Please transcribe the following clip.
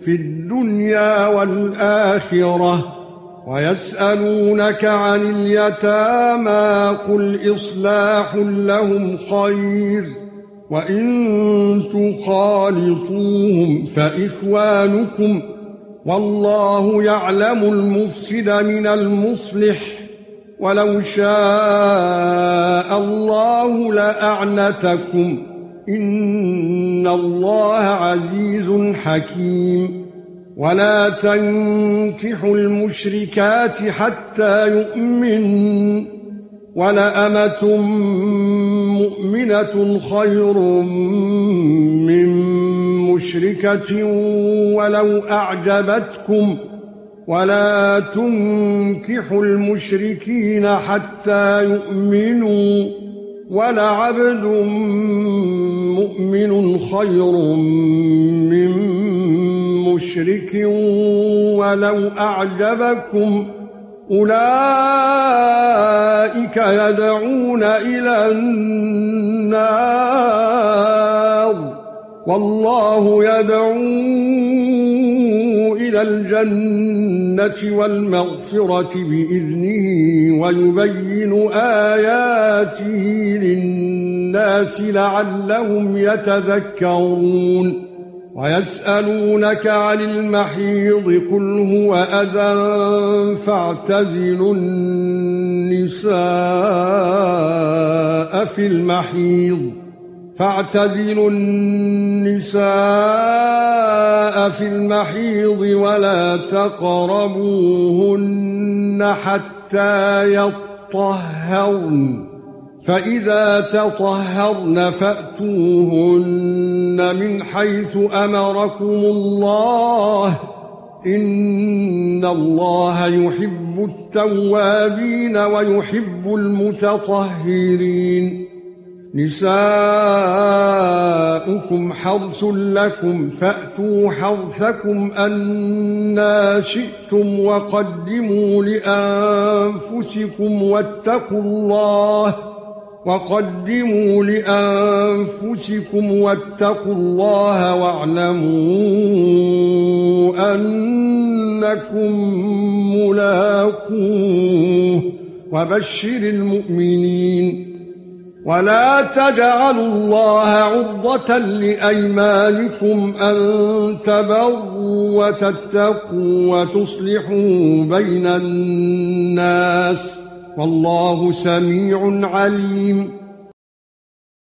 في الدنيا والآخرة ويسألونك عن اليتامى قل إصلاح لهم خير وإن تخالطوهم فإخوانكم والله يعلم المفسد من المصلح ولو شاء الله لأعنتكم ان الله عزيز حكيم ولا تنكحوا المشركات حتى يؤمنوا ولا امه مؤمنه خير من مشركه ولو اعجبتكم ولا تنكحوا المشركين حتى يؤمنوا ولعبد مؤمن خير من مشرك ولو أعجبكم أولئك يدعون إلى النار والله يدعو إلى الجنة والمغفرة بإذنه ويبين اياته للناس لعلهم يتذكرون ويسألونك عن المحيض قل هو أذى فاعتزلوا النساء في المحيض فاعتزلوا النساء في المحيض ولا تقربوهن حتى يطهرن فإذا تطهرن فأتوهن من حيث أمركم الله. إن الله يحب التوابين ويحب المتطهرين. نساؤكم حرث لكم فأتوا حرثكم أن شئتم وقدموا لأنفسكم واتقوا الله. وقدموا لأنفسكم واتقوا الله واعلموا أنكم ملاقوه وبشر المؤمنين ولا تجعلوا الله عرضة لأيمانكم أن تبروا وتتقوا وتصلحوا بين الناس والله سميع عليم.